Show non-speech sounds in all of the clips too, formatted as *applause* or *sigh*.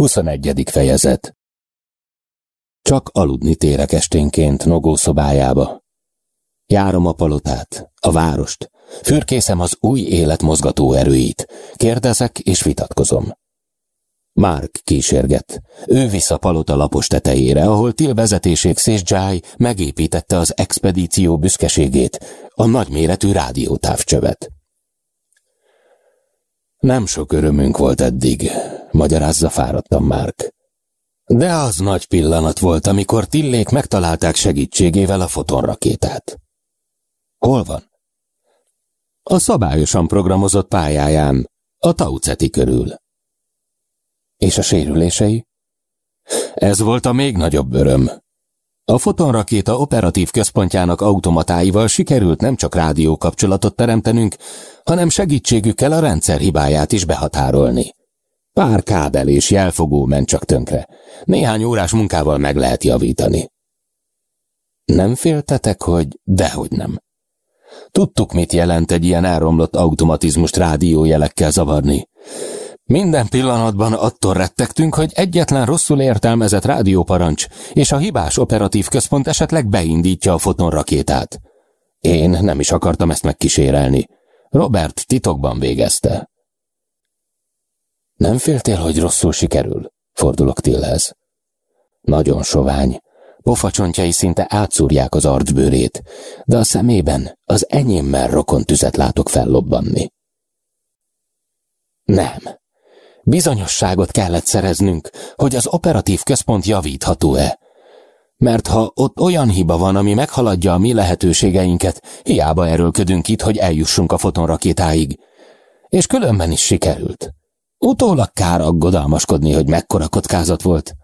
21. fejezet Csak aludni térek esténként Nogó szobájába. Járom a palotát, a várost, fürkészem az új élet mozgató erőit, kérdezek és vitatkozom. Mark kísérget. Ő vissza palota lapos tetejére, ahol Till vezetéség Szészdzsáj megépítette az expedíció büszkeségét, a nagyméretű rádiótávcsövet. Nem sok örömünk volt eddig, magyarázza fáradtam Márk. De az nagy pillanat volt, amikor Tillék megtalálták segítségével a fotonrakétát. Hol van? A szabályosan programozott pályáján, a Tauceti körül. És a sérülései? Ez volt a még nagyobb öröm. A fotonrakéta operatív központjának automatáival sikerült nem csak rádiókapcsolatot teremtenünk, hanem segítségükkel a rendszer hibáját is behatárolni. Pár kábel és jelfogó ment csak tönkre. Néhány órás munkával meg lehet javítani. Nem féltetek, hogy dehogy nem. Tudtuk, mit jelent egy ilyen elromlott automatizmust rádiójelekkel zavarni. Minden pillanatban attól rettegtünk, hogy egyetlen rosszul értelmezett rádióparancs és a hibás operatív központ esetleg beindítja a fotonrakétát. Én nem is akartam ezt megkísérelni. Robert titokban végezte. Nem féltél, hogy rosszul sikerül? Fordulok Tillhez. Nagyon sovány. Pofacsontjai szinte átszúrják az arcbőrét, de a szemében az enyémmel rokon tüzet látok fellobbanni. Nem. Bizonyosságot kellett szereznünk, hogy az operatív központ javítható-e. Mert ha ott olyan hiba van, ami meghaladja a mi lehetőségeinket, hiába erőlködünk itt, hogy eljussunk a fotonrakétáig. És különben is sikerült. Utólag kár aggodalmaskodni, hogy mekkora kockázat volt.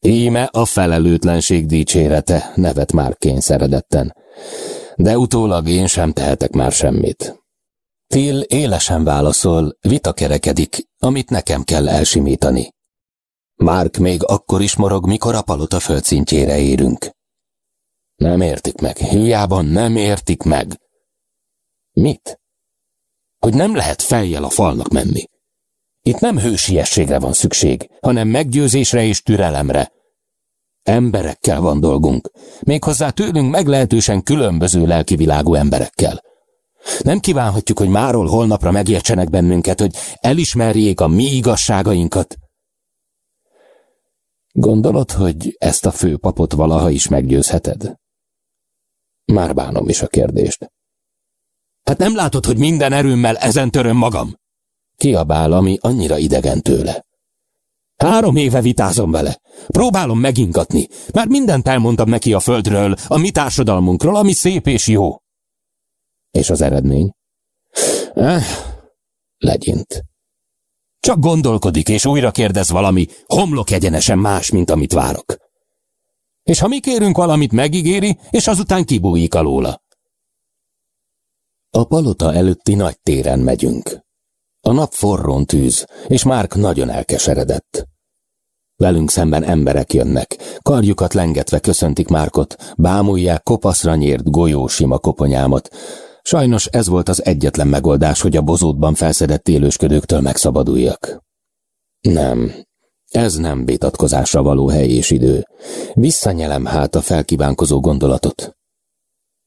Íme a felelőtlenség dicsérete, nevet már kényszeredetten. De utólag én sem tehetek már semmit. Till élesen válaszol, vita kerekedik, amit nekem kell elsimítani. Márk még akkor is morog, mikor a palota földszintjére érünk. Nem értik meg, hűjában nem értik meg. Mit? Hogy nem lehet fejjel a falnak menni. Itt nem hősiességre van szükség, hanem meggyőzésre és türelemre. Emberekkel van dolgunk, méghozzá tőlünk meglehetősen különböző lelkivilágú emberekkel. Nem kívánhatjuk, hogy máról holnapra megértsenek bennünket, hogy elismerjék a mi igazságainkat. Gondolod, hogy ezt a főpapot valaha is meggyőzheted? Már bánom is a kérdést. Hát nem látod, hogy minden erőmmel ezen töröm magam? Kiabál, ami annyira idegen tőle. Három éve vitázom vele. Próbálom megingatni. Már mindent elmondtam neki a földről, a mi társadalmunkról, ami szép és jó. És az eredmény? Eh, legyint. Csak gondolkodik, és újra kérdez valami homlok egyenesen más, mint amit várok. És ha mi kérünk valamit, megígéri, és azután kibújik alóla. A palota előtti nagy téren megyünk. A nap forrón tűz, és Márk nagyon elkeseredett. Velünk szemben emberek jönnek, karjukat lengetve köszöntik Márkot, bámulják kopaszra nyírt golyósima koponyámat, Sajnos ez volt az egyetlen megoldás, hogy a bozótban felszedett élősködőktől megszabaduljak. Nem, ez nem bétatkozásra való hely és idő. Visszanyelem hát a felkívánkozó gondolatot.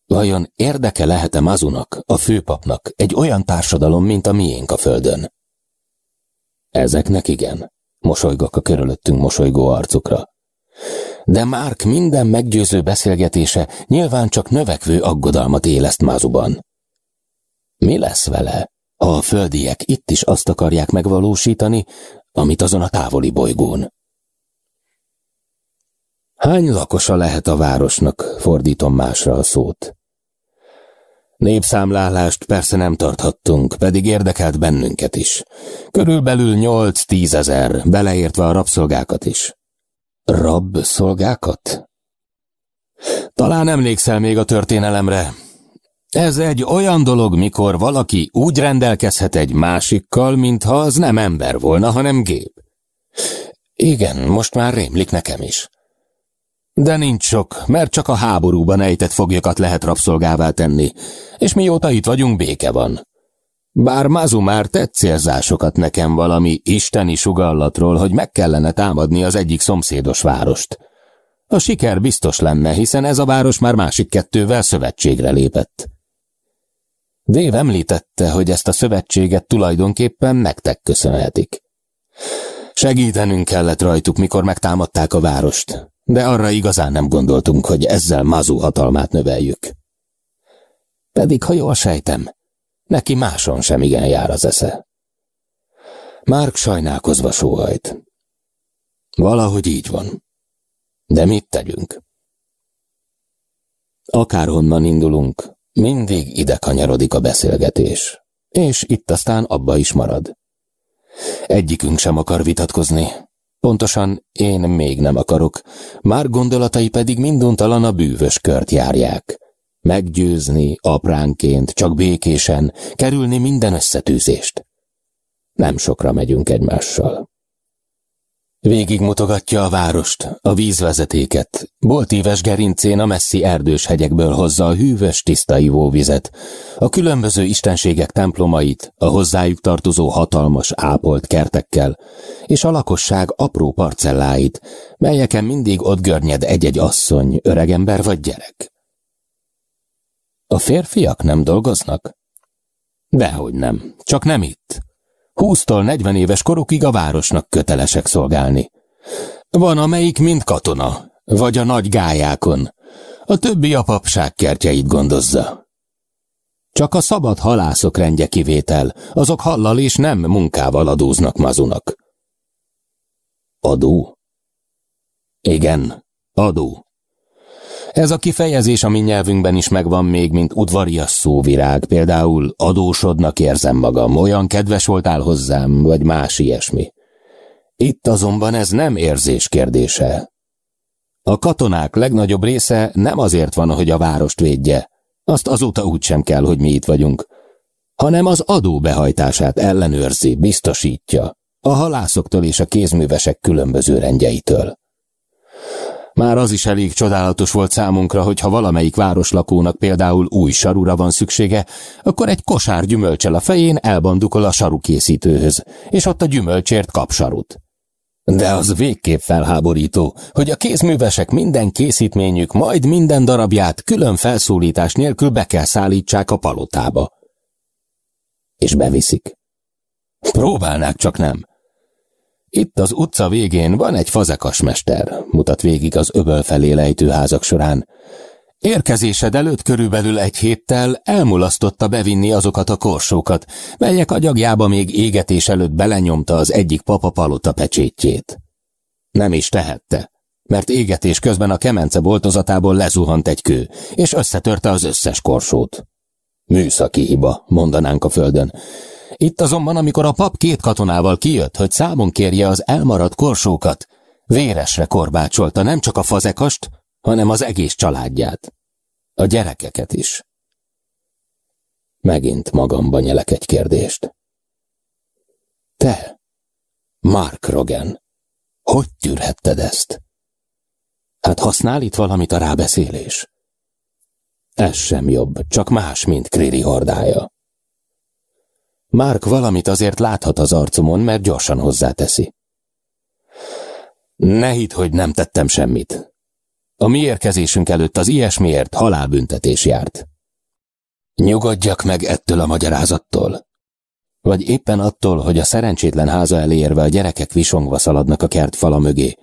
Vajon érdeke lehet-e Mazunak, a főpapnak, egy olyan társadalom, mint a miénk a földön? Ezeknek igen, mosolygok a körülöttünk mosolygó arcukra. De Márk minden meggyőző beszélgetése nyilván csak növekvő aggodalmat éleszt Mázuban. Mi lesz vele, ha a földiek itt is azt akarják megvalósítani, amit azon a távoli bolygón? Hány lakosa lehet a városnak, fordítom másra a szót. Népszámlálást persze nem tarthattunk, pedig érdekelt bennünket is. Körülbelül nyolc-tízezer, beleértve a rabszolgákat is. Rabszolgákat? Talán emlékszel még a történelemre. Ez egy olyan dolog, mikor valaki úgy rendelkezhet egy másikkal, mintha az nem ember volna, hanem gép. Igen, most már rémlik nekem is. De nincs sok, mert csak a háborúban ejtett foglyokat lehet rabszolgává tenni, és mióta itt vagyunk, béke van. Bár Mazu már tett célzásokat nekem valami isteni sugallatról, hogy meg kellene támadni az egyik szomszédos várost. A siker biztos lenne, hiszen ez a város már másik kettővel szövetségre lépett. Dév említette, hogy ezt a szövetséget tulajdonképpen nektek köszönhetik. Segítenünk kellett rajtuk, mikor megtámadták a várost, de arra igazán nem gondoltunk, hogy ezzel Mazu hatalmát növeljük. Pedig, ha jól sejtem, neki máson sem igen jár az esze. Márk sajnálkozva sóhajt. Valahogy így van. De mit tegyünk? Akárhonnan indulunk, mindig ide kanyarodik a beszélgetés, és itt aztán abba is marad. Egyikünk sem akar vitatkozni. Pontosan én még nem akarok, már gondolatai pedig minduntalan a bűvös kört járják. Meggyőzni, apránként, csak békésen, kerülni minden összetűzést. Nem sokra megyünk egymással. Végig mutogatja a várost, a vízvezetéket. Boltíves gerincén a messzi erdős hegyekből hozza a hűvös, tiszta ivóvizet, a különböző istenségek templomait, a hozzájuk tartozó hatalmas, ápolt kertekkel, és a lakosság apró parcelláit, melyeken mindig ott görnyed egy-egy asszony, öregember vagy gyerek. A férfiak nem dolgoznak? Dehogy nem, csak nem itt. Húsztól negyven éves korukig a városnak kötelesek szolgálni. Van, amelyik mind katona, vagy a nagy gályákon. A többi a papság kertjeit gondozza. Csak a szabad halászok rendje kivétel, azok hallal és nem munkával adóznak mazunak. Adó? Igen, adó. Ez a kifejezés a mi nyelvünkben is megvan még, mint udvarias szóvirág, például adósodnak érzem magam, olyan kedves voltál hozzám, vagy más ilyesmi. Itt azonban ez nem érzés kérdése. A katonák legnagyobb része nem azért van, hogy a várost védje, azt azóta úgy sem kell, hogy mi itt vagyunk, hanem az adó behajtását ellenőrzi, biztosítja, a halászoktól és a kézművesek különböző rendjeitől. Már az is elég csodálatos volt számunkra, hogy ha valamelyik városlakónak például új sarura van szüksége, akkor egy kosár gyümölcsel a fején elbandukol a sarukészítőhöz, és ott a gyümölcsért kap sarut. De az végképp felháborító, hogy a kézművesek minden készítményük, majd minden darabját külön felszólítás nélkül be kell szállítsák a palotába. És beviszik. Próbálnák csak nem. Itt az utca végén van egy fazekasmester, mutat végig az öböl felé lejtő házak során. Érkezésed előtt körülbelül egy héttel elmulasztotta bevinni azokat a korsókat, melyek agyagjába még égetés előtt belenyomta az egyik papa palota pecsétjét. Nem is tehette, mert égetés közben a kemence boltozatából lezuhant egy kő, és összetörte az összes korsót. Műszaki hiba, mondanánk a földön, itt azonban, amikor a pap két katonával kijött, hogy számon kérje az elmaradt korsókat, véresre korbácsolta nem csak a fazekast, hanem az egész családját. A gyerekeket is. Megint magamba nyelek egy kérdést. Te, Mark Rogan, hogy tűrhetted ezt? Hát használ itt valamit a rábeszélés? Ez sem jobb, csak más, mint Kriri hordája. Márk valamit azért láthat az arcomon, mert gyorsan hozzáteszi. Ne hidd, hogy nem tettem semmit. A mi érkezésünk előtt az ilyesmiért halálbüntetés járt. Nyugodjak meg ettől a magyarázattól. Vagy éppen attól, hogy a szerencsétlen háza elé érve a gyerekek visongva szaladnak a kert fala mögé.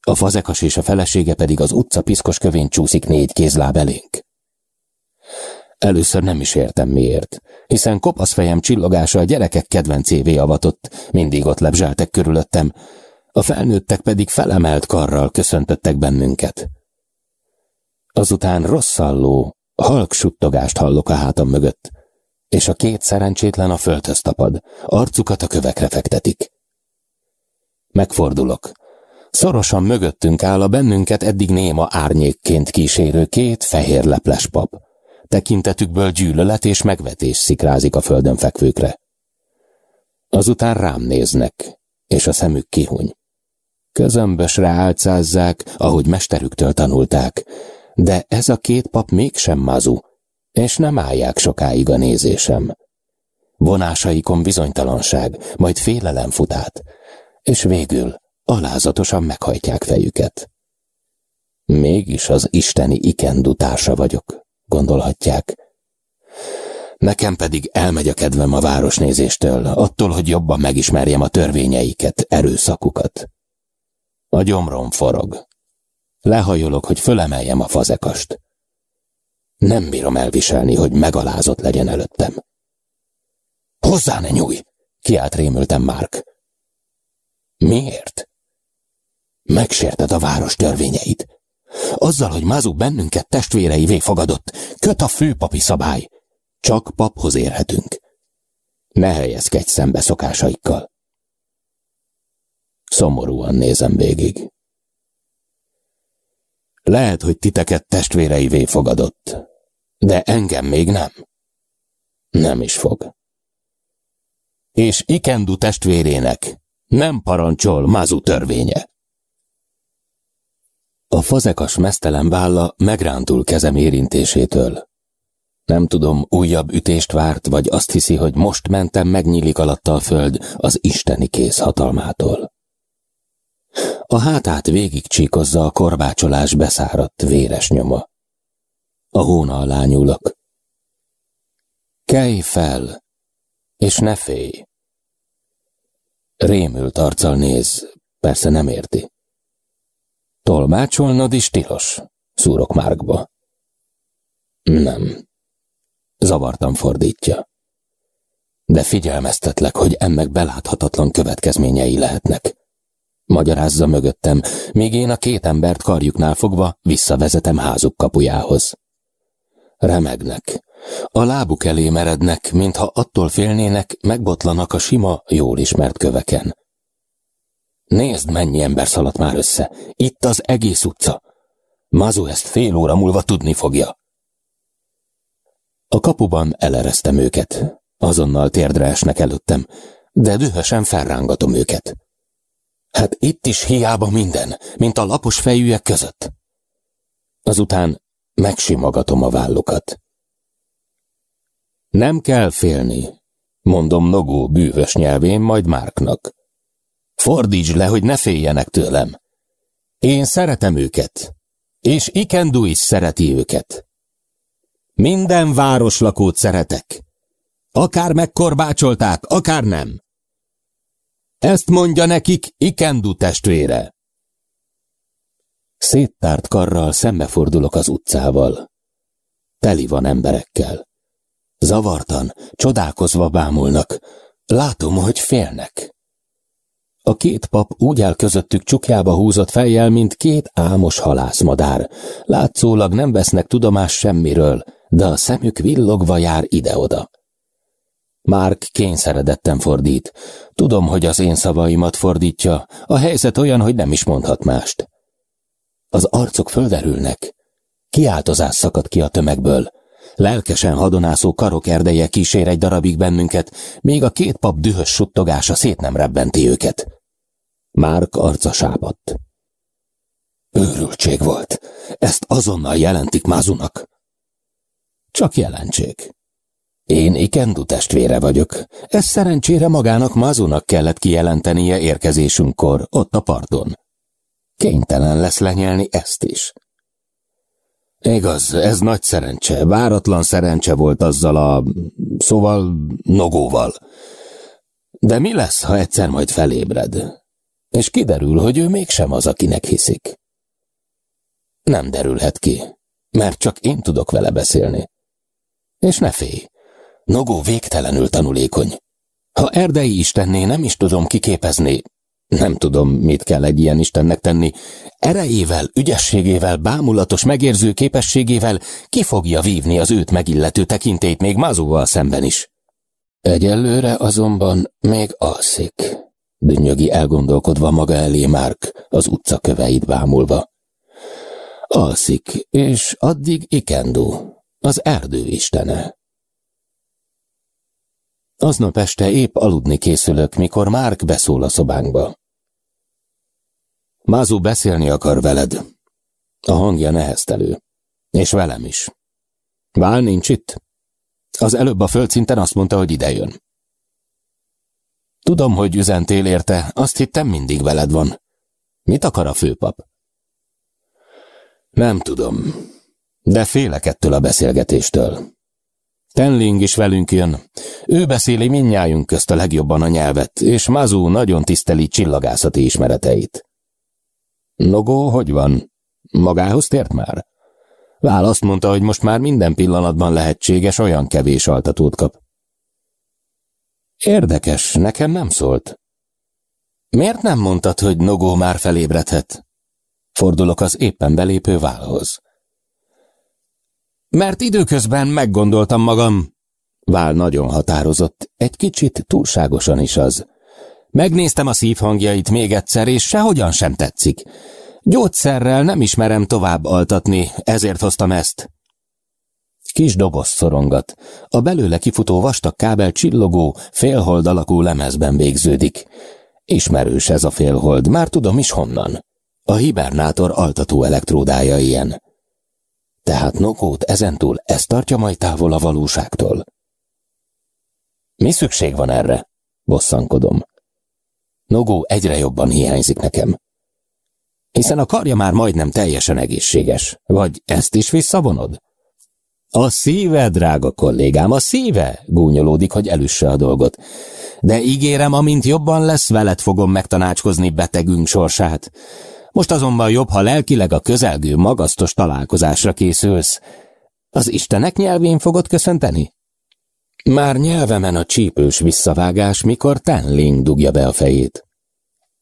A fazekas és a felesége pedig az utca piszkos kövén csúszik négy kézláb elénk. Először nem is értem miért, hiszen kopasz fejem csillogása a gyerekek kedvencévé avatott, mindig ott lebzseltek körülöttem, a felnőttek pedig felemelt karral köszöntöttek bennünket. Azután rosszalló, halk suttogást hallok a hátam mögött, és a két szerencsétlen a földhöz tapad, arcukat a kövekre fektetik. Megfordulok. Szorosan mögöttünk áll a bennünket eddig néma árnyékként kísérő két fehér leples pap. Tekintetükből gyűlölet és megvetés szikrázik a földön fekvőkre. Azután rám néznek, és a szemük kihuny. Közömbösre álcázzák, ahogy mesterüktől tanulták, de ez a két pap mégsem mazu, és nem állják sokáig a nézésem. vonásaikon bizonytalanság, majd félelem futát, és végül alázatosan meghajtják fejüket. Mégis az isteni ikendu társa vagyok, gondolhatják. Nekem pedig elmegy a kedvem a városnézéstől, attól, hogy jobban megismerjem a törvényeiket, erőszakukat. A gyomrom forog. Lehajolok, hogy fölemeljem a fazekast. Nem bírom elviselni, hogy megalázott legyen előttem. Hozzá ne nyújj! Kiált rémültem Márk. Miért? Megsérted a város törvényeit. Azzal, hogy Mázu bennünket testvéreivé fogadott, köt a főpapi szabály. Csak paphoz érhetünk. Ne helyezkedj szembe szokásaikkal. Szomorúan nézem végig. Lehet, hogy titeket testvéreivé fogadott, de engem még nem. Nem is fog. És Ikendu testvérének nem parancsol Mazu törvénye. A fazekas mesztelen válla megrántul kezem érintésétől. Nem tudom, újabb ütést várt, vagy azt hiszi, hogy most mentem, megnyílik alatta a föld az isteni kész hatalmától. A hátát végigcsíkozza a korbácsolás beszáradt véres nyoma. A hóna alá nyúlok. Kelj fel, és ne félj. Rémült arccal néz, persze nem érti. Tolmácsolnod is tilos, szúrok Márkba. Nem. Zavartan fordítja. De figyelmeztetlek, hogy ennek beláthatatlan következményei lehetnek. Magyarázza mögöttem, míg én a két embert karjuknál fogva visszavezetem házuk kapujához. Remegnek. A lábuk elé merednek, mintha attól félnének, megbotlanak a sima, jól ismert köveken. Nézd, mennyi ember szaladt már össze. Itt az egész utca. Mazu ezt fél óra múlva tudni fogja. A kapuban eleresztem őket. Azonnal térdre esnek előttem, de dühösen felrángatom őket. Hát itt is hiába minden, mint a lapos fejűek között. Azután megsimogatom a vállukat. Nem kell félni, mondom Nogó bűvös nyelvén, majd Márknak. Fordítsd le, hogy ne féljenek tőlem. Én szeretem őket, és Ikendu is szereti őket. Minden városlakót szeretek. Akár megkorbácsolták, akár nem. Ezt mondja nekik Ikendu testvére. Széttárt karral szembefordulok az utcával. Teli van emberekkel. Zavartan, csodálkozva bámulnak. Látom, hogy félnek. A két pap úgy áll közöttük csukjába húzott fejjel, mint két álmos halászmadár. Látszólag nem vesznek tudomás semmiről, de a szemük villogva jár ide-oda. Márk kényszeredetten fordít. Tudom, hogy az én szavaimat fordítja. A helyzet olyan, hogy nem is mondhat mást. Az arcok földerülnek. Kiáltozás szakad ki a tömegből. Lelkesen hadonászó karok erdeje kísér egy darabig bennünket, még a két pap dühös suttogása szét nem rebbenti őket. Márk arca sápadt. Őrültség volt. Ezt azonnal jelentik Mázunak. Csak jelentség. Én Ikendu testvére vagyok. Ez szerencsére magának Mazunak kellett kijelentenie érkezésünkkor, ott a parton. Kénytelen lesz lenyelni ezt is. Igaz, ez nagy szerencse, váratlan szerencse volt azzal a... szóval nogóval. De mi lesz, ha egyszer majd felébred? És kiderül, hogy ő mégsem az, akinek hiszik. Nem derülhet ki, mert csak én tudok vele beszélni. És ne félj, Nogó végtelenül tanulékony. Ha erdei istenné nem is tudom kiképezni, nem tudom, mit kell egy ilyen istennek tenni, erejével, ügyességével, bámulatos megérző képességével ki fogja vívni az őt megillető tekintét még Mazúval szemben is. Egyelőre azonban még alszik, dünnyögi elgondolkodva maga elé Márk, az utca köveit bámulva. Alszik, és addig Ikendu, az erdő istene. Aznap este épp aludni készülök, mikor Márk beszól a szobánkba. Mázú beszélni akar veled. A hangja neheztelő. És velem is. Vál nincs itt? Az előbb a földszinten azt mondta, hogy idejön. Tudom, hogy üzentél érte, azt hittem mindig veled van. Mit akar a főpap? Nem tudom, de félek ettől a beszélgetéstől. Tenling is velünk jön. Ő beszéli minnyájunk közt a legjobban a nyelvet, és Mazu nagyon tiszteli csillagászati ismereteit. Nogó, hogy van? Magához tért már? Választ mondta, hogy most már minden pillanatban lehetséges, olyan kevés altatót kap. Érdekes, nekem nem szólt. Miért nem mondtad, hogy Nogó már felébredhet? Fordulok az éppen belépő válhoz. Mert időközben meggondoltam magam. Vál nagyon határozott, egy kicsit túlságosan is az. Megnéztem a szívhangjait még egyszer, és sehogyan sem tetszik. Gyógyszerrel nem ismerem tovább altatni, ezért hoztam ezt. Kis doboz szorongat. A belőle kifutó vastag kábel csillogó, félhold alakú lemezben végződik. Ismerős ez a félhold, már tudom is honnan. A hibernátor altató elektródája ilyen. Tehát Nokót ezentúl ezt tartja majd távol a valóságtól. Mi szükség van erre? Bosszankodom. Nogó egyre jobban hiányzik nekem. Hiszen a karja már majdnem teljesen egészséges. Vagy ezt is visszavonod? A szíve, drága kollégám, a szíve, gúnyolódik, hogy elüsse a dolgot. De ígérem, amint jobban lesz, veled fogom megtanácskozni betegünk sorsát. Most azonban jobb, ha lelkileg a közelgő magasztos találkozásra készülsz. Az istenek nyelvén fogod köszönteni? Már nyelvemen a csípős visszavágás, mikor Tenling dugja be a fejét.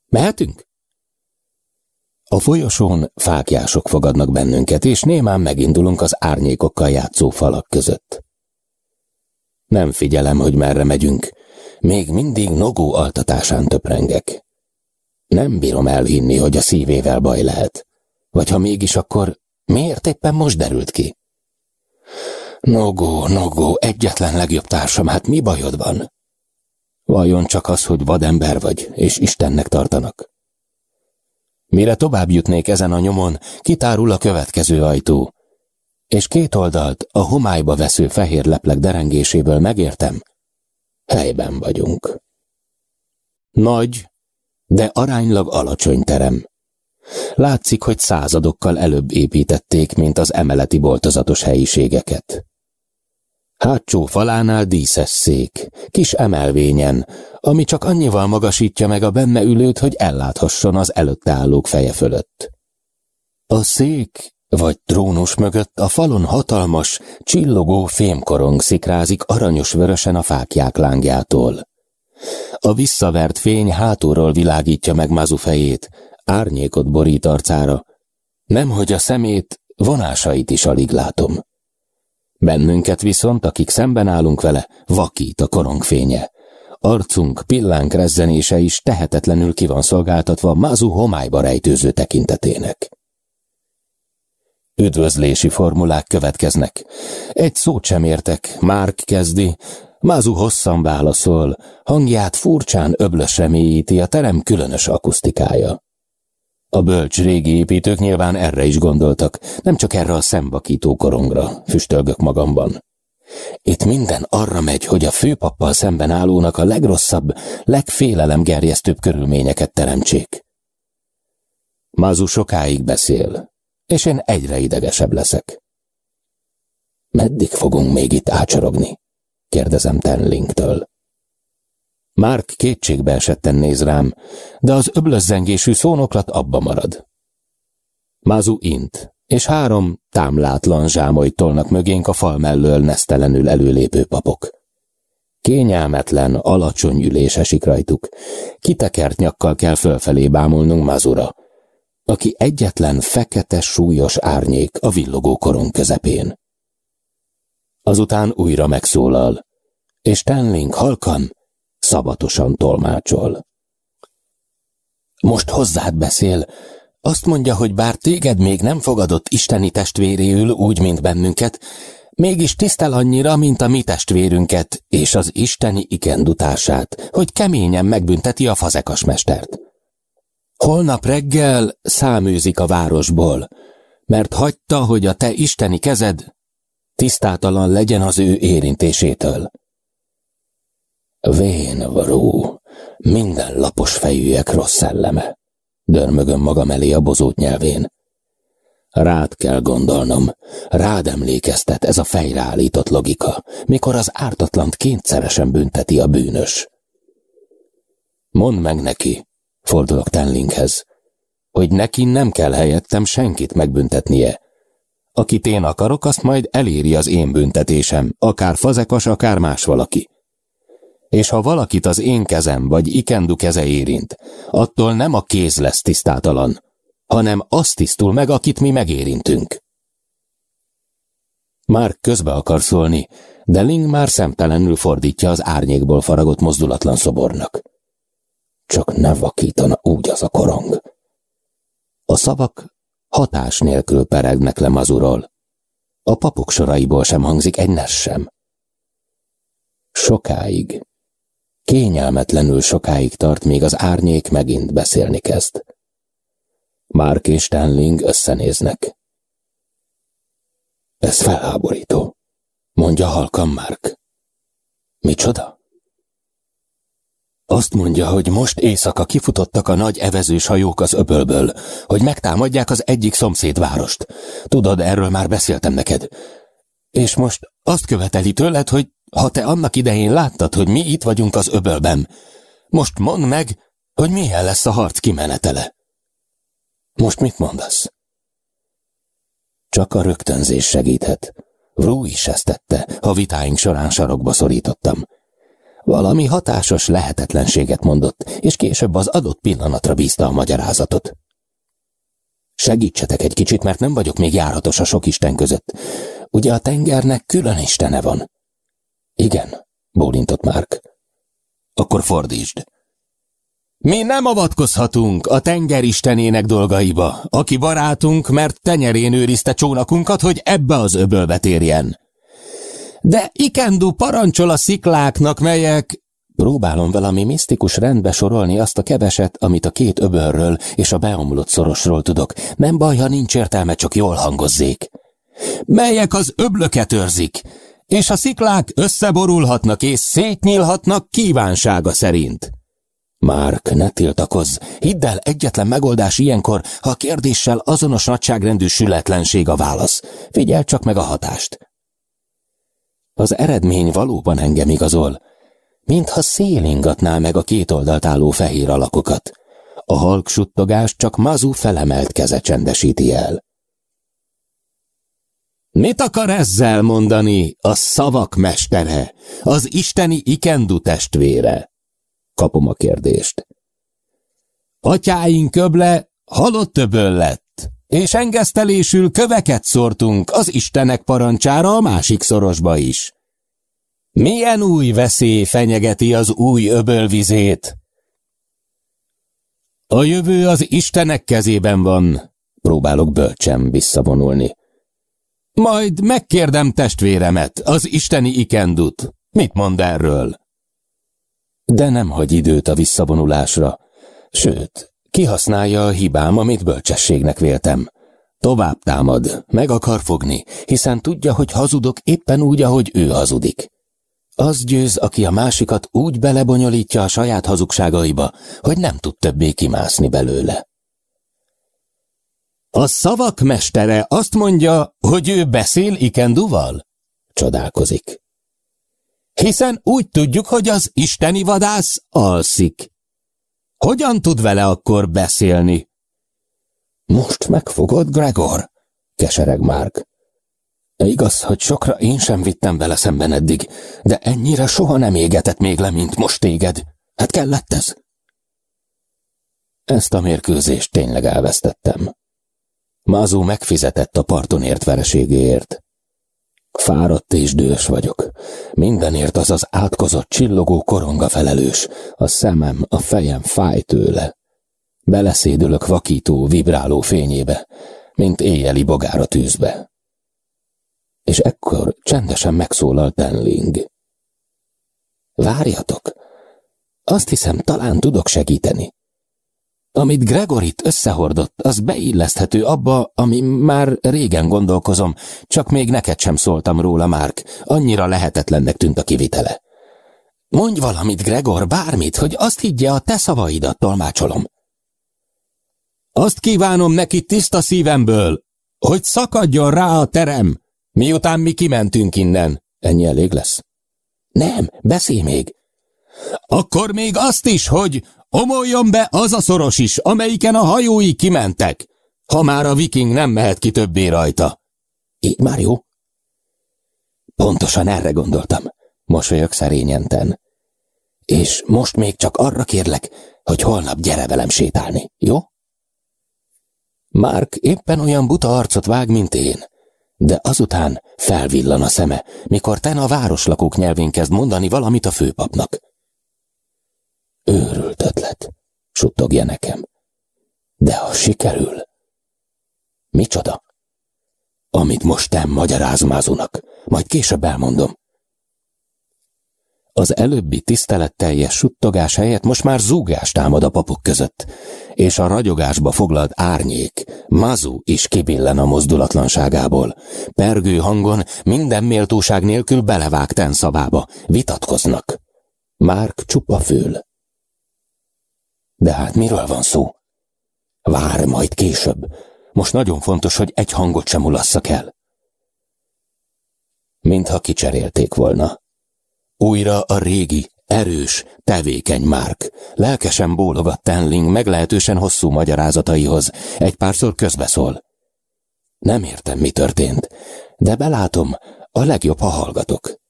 Mehetünk? A folyosón fákjások fogadnak bennünket, és némán megindulunk az árnyékokkal játszó falak között. Nem figyelem, hogy merre megyünk. Még mindig nogó altatásán töprengek. Nem bírom elhinni, hogy a szívével baj lehet. Vagy ha mégis, akkor miért éppen most derült ki? Nogó, Nogó, egyetlen legjobb társam, hát mi bajod van? Vajon csak az, hogy vadember vagy, és Istennek tartanak? Mire tovább jutnék ezen a nyomon, kitárul a következő ajtó, és két oldalt a homályba vesző fehér leplek derengéséből megértem, helyben vagyunk. Nagy, de aránylag alacsony terem. Látszik, hogy századokkal előbb építették, mint az emeleti boltozatos helyiségeket. Hátsó falánál díszes szék, kis emelvényen, ami csak annyival magasítja meg a benne ülőt, hogy elláthasson az előtte állók feje fölött. A szék vagy trónus mögött a falon hatalmas, csillogó fémkorong szikrázik aranyos-vörösen a fákják lángjától. A visszavert fény hátulról világítja meg Mazu fejét, árnyékot borít arcára, nemhogy a szemét, vonásait is alig látom. Bennünket viszont, akik szemben állunk vele, vakít a korongfénye. Arcunk, pillánk rezzenése is tehetetlenül ki van szolgáltatva Mazu homályba rejtőző tekintetének. Üdvözlési formulák következnek. Egy szót sem értek, Márk kezdi, Mázu hosszan válaszol, hangját furcsán öblösre mélyíti a terem különös akusztikája. A bölcs régi építők nyilván erre is gondoltak, nem csak erre a szembakító korongra, füstölgök magamban. Itt minden arra megy, hogy a főpappal szemben állónak a legrosszabb, legfélelemgerjesztőbb körülményeket teremtsék. Mázu sokáig beszél, és én egyre idegesebb leszek. Meddig fogunk még itt ácsorogni? kérdezem Tenlingtől. Márk kétségbe esetten néz rám, de az öblözzengésű szónoklat abba marad. Mázu int, és három támlátlan zsámolyt tolnak mögénk a fal mellől nesztelenül előlépő papok. Kényelmetlen, alacsony ülés esik rajtuk. Kitekert nyakkal kell fölfelé bámulnunk Mazura, aki egyetlen fekete súlyos árnyék a villogó koron közepén. Azután újra megszólal, és Tenling halkan, szabatosan tolmácsol. Most hozzád beszél, azt mondja, hogy bár téged még nem fogadott isteni testvéréül úgy, mint bennünket, mégis tisztel annyira, mint a mi testvérünket és az isteni ikendutását, hogy keményen megbünteti a fazekas mestert. Holnap reggel száműzik a városból, mert hagyta, hogy a te isteni kezed tisztátalan legyen az ő érintésétől. Vén varó, Minden lapos fejűek rossz szelleme. Dörmögöm magam elé a bozót nyelvén. Rád kell gondolnom, rád emlékeztet ez a fejreállított logika, mikor az ártatlant kényszeresen bünteti a bűnös. Mondd meg neki, fordulok Tenlinghez, hogy neki nem kell helyettem senkit megbüntetnie. Akit én akarok, azt majd eléri az én büntetésem, akár fazekas, akár más valaki. És ha valakit az én kezem vagy ikendu keze érint, attól nem a kéz lesz tisztátalan, hanem azt tisztul meg, akit mi megérintünk. Már közbe akar szólni, de Ling már szemtelenül fordítja az árnyékból faragott mozdulatlan szobornak. Csak ne vakítana úgy az a korong. A szavak hatás nélkül peregnek le mazurol. A papok soraiból sem hangzik egy sem. Sokáig, kényelmetlenül sokáig tart, még az árnyék megint beszélni kezd. Mark és Stanling összenéznek. Ez felháborító, mondja halkan Mark. Micsoda? Azt mondja, hogy most éjszaka kifutottak a nagy evezős hajók az öbölből, hogy megtámadják az egyik szomszédvárost. Tudod, erről már beszéltem neked. És most azt követeli tőled, hogy ha te annak idején láttad, hogy mi itt vagyunk az öbölben, most mondd meg, hogy milyen lesz a harc kimenetele. Most mit mondasz? Csak a rögtönzés segíthet. Vrú is ezt tette, ha vitáink során sarokba szorítottam. Valami hatásos lehetetlenséget mondott, és később az adott pillanatra bízta a magyarázatot. Segítsetek egy kicsit, mert nem vagyok még járhatos a sok isten között. Ugye a tengernek külön istene van? Igen, bólintott Márk. Akkor fordítsd. Mi nem avatkozhatunk a tenger istenének dolgaiba, aki barátunk, mert tenyerén őrizte csónakunkat, hogy ebbe az öbölbe térjen. De Ikendu parancsol a szikláknak, melyek... Próbálom valami misztikus rendbe sorolni azt a keveset, amit a két öbölről és a beomlott szorosról tudok. Nem baj, ha nincs értelme, csak jól hangozzék. Melyek az öblöket őrzik, és a sziklák összeborulhatnak és szétnyílhatnak kívánsága szerint. Márk, ne tiltakozz. Hidd el, egyetlen megoldás ilyenkor, ha a kérdéssel azonos nagyságrendű sületlenség a válasz. Figyeld csak meg a hatást. Az eredmény valóban engem igazol, mintha szélingatná meg a két oldalt álló fehér alakokat. A halk suttogás csak Mazu felemelt keze csendesíti el. Mit akar ezzel mondani a szavak mestere, az isteni ikendu testvére? Kapom a kérdést. Atyáink köble halott töbön lett, és engesztelésül köveket szórtunk az Istenek parancsára a másik szorosba is. Milyen új veszély fenyegeti az új öbölvizét? A jövő az Istenek kezében van, próbálok bölcsem visszavonulni. Majd megkérdem testvéremet, az isteni ikendut. Mit mond erről? De nem hagy időt a visszavonulásra. Sőt, kihasználja a hibám, amit bölcsességnek véltem. Tovább támad, meg akar fogni, hiszen tudja, hogy hazudok éppen úgy, ahogy ő hazudik. Az győz, aki a másikat úgy belebonyolítja a saját hazugságaiba, hogy nem tud többé kimászni belőle. A szavak mestere azt mondja, hogy ő beszél Ikenduval? Csodálkozik. Hiszen úgy tudjuk, hogy az isteni vadász alszik. Hogyan tud vele akkor beszélni? Most megfogod, Gregor? Kesereg Mark. Igaz, hogy sokra én sem vittem vele szemben eddig, de ennyire soha nem égetett még le, mint most téged. Hát kellett ez? Ezt a mérkőzést tényleg elvesztettem. Mázó megfizetett a parton ért vereségéért. Fáradt és dühös vagyok. Mindenért az az átkozott csillogó koronga felelős. A szemem, a fejem fáj tőle. Beleszédülök vakító, vibráló fényébe, mint éjjeli bogára tűzbe. És ekkor csendesen megszólalt Tenling. Várjatok! Azt hiszem, talán tudok segíteni. Amit Gregorit összehordott, az beilleszthető abba, ami már régen gondolkozom, csak még neked sem szóltam róla, Márk, annyira lehetetlennek tűnt a kivitele. Mondj valamit, Gregor, bármit, hogy azt higgye a te szavaidat tolmácsolom. Azt kívánom neki tiszta szívemből, hogy szakadjon rá a terem, miután mi kimentünk innen. Ennyi elég lesz? Nem, beszélj még. Akkor még azt is, hogy omoljon be az a szoros is, amelyiken a hajói kimentek, ha már a viking nem mehet ki többé rajta. Így már jó? Pontosan erre gondoltam, mosolyog szerényenten. És most még csak arra kérlek, hogy holnap gyere velem sétálni, jó? Mark éppen olyan buta arcot vág, mint én, de azután felvillan a szeme, mikor ten a városlakók nyelvén kezd mondani valamit a főpapnak. Őrült ötlet, suttogja nekem. De ha sikerül... Micsoda? Amit most nem magyarázmázunak, majd később elmondom. Az előbbi tiszteletteljes suttogás helyett most már zúgás támad a papok között, és a ragyogásba foglalt árnyék, mazu is kibillen a mozdulatlanságából. Pergő hangon minden méltóság nélkül belevág szavába, vitatkoznak. Márk csupa fül. De hát miről van szó? Vár majd később. Most nagyon fontos, hogy egy hangot sem mulasszak el. Mintha kicserélték volna. Újra a régi, erős, tevékeny Márk. Lelkesen bólogat Tenling meglehetősen hosszú magyarázataihoz. Egy párszor közbeszól. Nem értem, mi történt, de belátom, a legjobb, ha hallgatok.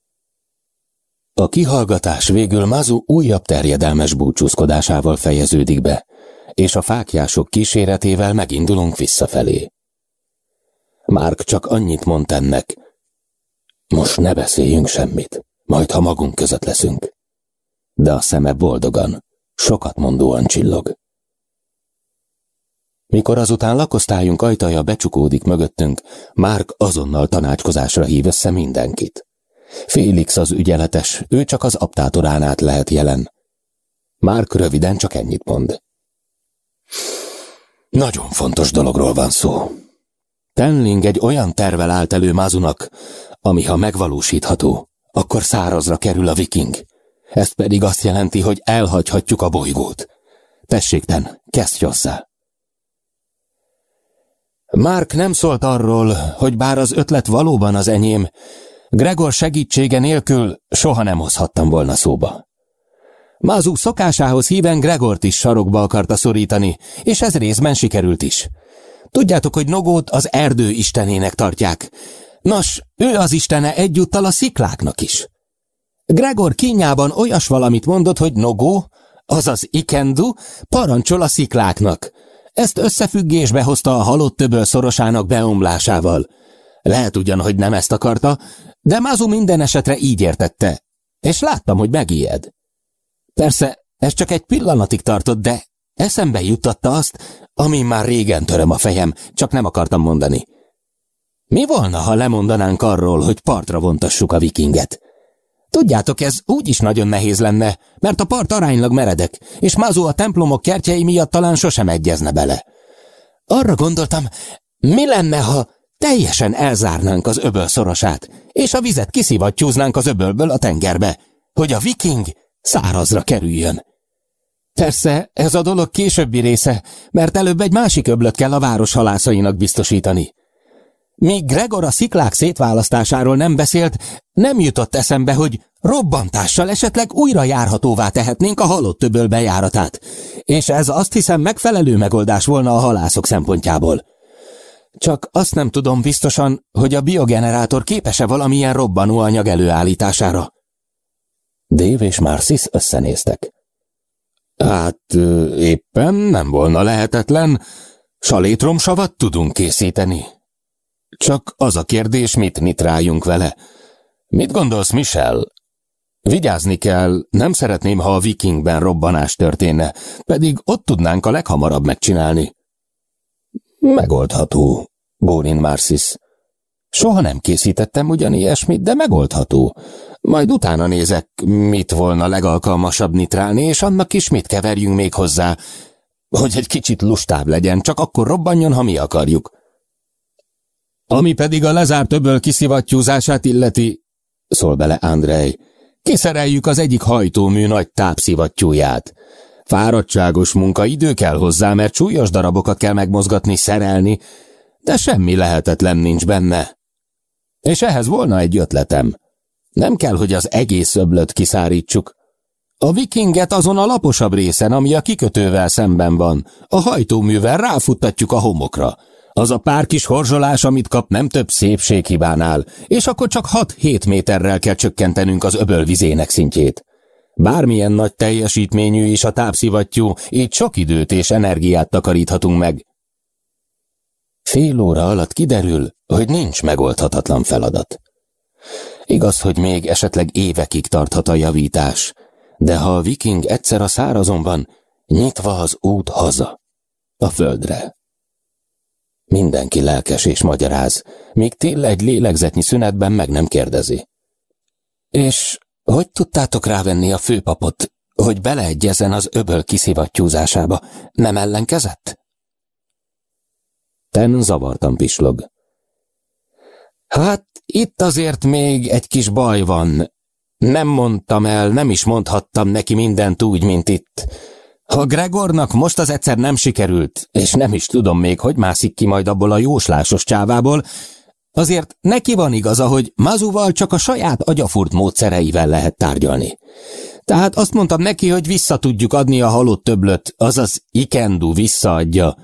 A kihallgatás végül Mazu újabb terjedelmes búcsúzkodásával fejeződik be, és a fákjások kíséretével megindulunk visszafelé. Márk csak annyit mond ennek, most ne beszéljünk semmit majd ha magunk között leszünk. De a szeme boldogan, sokat mondóan csillog. Mikor azután lakosztályunk ajtaja becsukódik mögöttünk, Márk azonnal tanácskozásra hív össze mindenkit. Félix az ügyeletes, ő csak az aptátorán át lehet jelen. Márk röviden csak ennyit mond. Nagyon fontos dologról van szó. Tenling egy olyan tervel állt elő Mázunak, ami ha megvalósítható, akkor szárazra kerül a viking. Ez pedig azt jelenti, hogy elhagyhatjuk a bolygót. Tessék, Ten, kezdj hozzá. Mark nem szólt arról, hogy bár az ötlet valóban az enyém, Gregor segítsége nélkül soha nem hozhattam volna szóba. Mázú szokásához híven Gregort is sarokba akarta szorítani, és ez részben sikerült is. Tudjátok, hogy Nogót az erdő istenének tartják, Nos, ő az istene egyúttal a szikláknak is. Gregor kínjában olyas valamit mondott, hogy Nogó, azaz Ikendu, parancsol a szikláknak. Ezt összefüggésbe hozta a halott töböl szorosának beomlásával. Lehet ugyan, hogy nem ezt akarta, de Mazu minden esetre így értette, és láttam, hogy megijed. Persze, ez csak egy pillanatig tartott, de eszembe juttatta azt, ami már régen töröm a fejem, csak nem akartam mondani. Mi volna, ha lemondanánk arról, hogy partra vontassuk a vikinget? Tudjátok, ez úgy is nagyon nehéz lenne, mert a part aránylag meredek, és Mazó a templomok kertjei miatt talán sosem egyezne bele. Arra gondoltam, mi lenne, ha teljesen elzárnánk az öböl szorosát, és a vizet kiszivattyúznánk az öbölből a tengerbe, hogy a viking szárazra kerüljön. Persze, ez a dolog későbbi része, mert előbb egy másik öblöt kell a város halászainak biztosítani. Míg Gregor a sziklák szétválasztásáról nem beszélt, nem jutott eszembe, hogy robbantással esetleg újra járhatóvá tehetnénk a halott többől bejáratát, és ez azt hiszem megfelelő megoldás volna a halászok szempontjából. Csak azt nem tudom biztosan, hogy a biogenerátor képes-e valamilyen robbanóanyag előállítására. Dave és Marcis összenéztek. Hát éppen nem volna lehetetlen. Salétromsavat tudunk készíteni, csak az a kérdés, mit nitráljunk vele. Mit gondolsz, Michel? Vigyázni kell, nem szeretném, ha a vikingben robbanás történne, pedig ott tudnánk a leghamarabb megcsinálni. Megoldható, Bórin Marcis. Soha nem készítettem ugyan ilyesmit, de megoldható. Majd utána nézek, mit volna legalkalmasabb nitrálni, és annak is mit keverjünk még hozzá, hogy egy kicsit lustább legyen, csak akkor robbanjon, ha mi akarjuk. Ami pedig a lezárt öböl kiszivattyúzását illeti, szól bele Andrej, Kiszereljük az egyik hajtómű nagy tápszivattyúját. Fáradtságos munka idő kell hozzá, mert súlyos darabokat kell megmozgatni, szerelni, de semmi lehetetlen nincs benne. És ehhez volna egy ötletem. Nem kell, hogy az egész öblöt kiszárítsuk. A vikinget azon a laposabb részen, ami a kikötővel szemben van, a hajtóművel ráfuttatjuk a homokra. Az a pár kis horzsolás, amit kap, nem több szépséghibánál, és akkor csak 6-7 méterrel kell csökkentenünk az öböl vizének szintjét. Bármilyen nagy teljesítményű is a tápszivattyú, így sok időt és energiát takaríthatunk meg. Fél óra alatt kiderül, hogy nincs megoldhatatlan feladat. Igaz, hogy még esetleg évekig tarthat a javítás, de ha a viking egyszer a szárazon van, nyitva az út haza, a földre. Mindenki lelkes és magyaráz, míg Till egy lélegzetnyi szünetben meg nem kérdezi. És hogy tudtátok rávenni a főpapot, hogy beleegyezen az öböl kiszivattyúzásába? Nem ellenkezett? Ten zavartan pislog. Hát, itt azért még egy kis baj van. Nem mondtam el, nem is mondhattam neki mindent úgy, mint itt. Ha Gregornak most az egyszer nem sikerült, és nem is tudom még, hogy mászik ki majd abból a jóslásos csávából, azért neki van igaza, hogy Mazuval csak a saját agyafurt módszereivel lehet tárgyalni. Tehát azt mondtam neki, hogy vissza tudjuk adni a halott töblöt, azaz Ikendu visszaadja,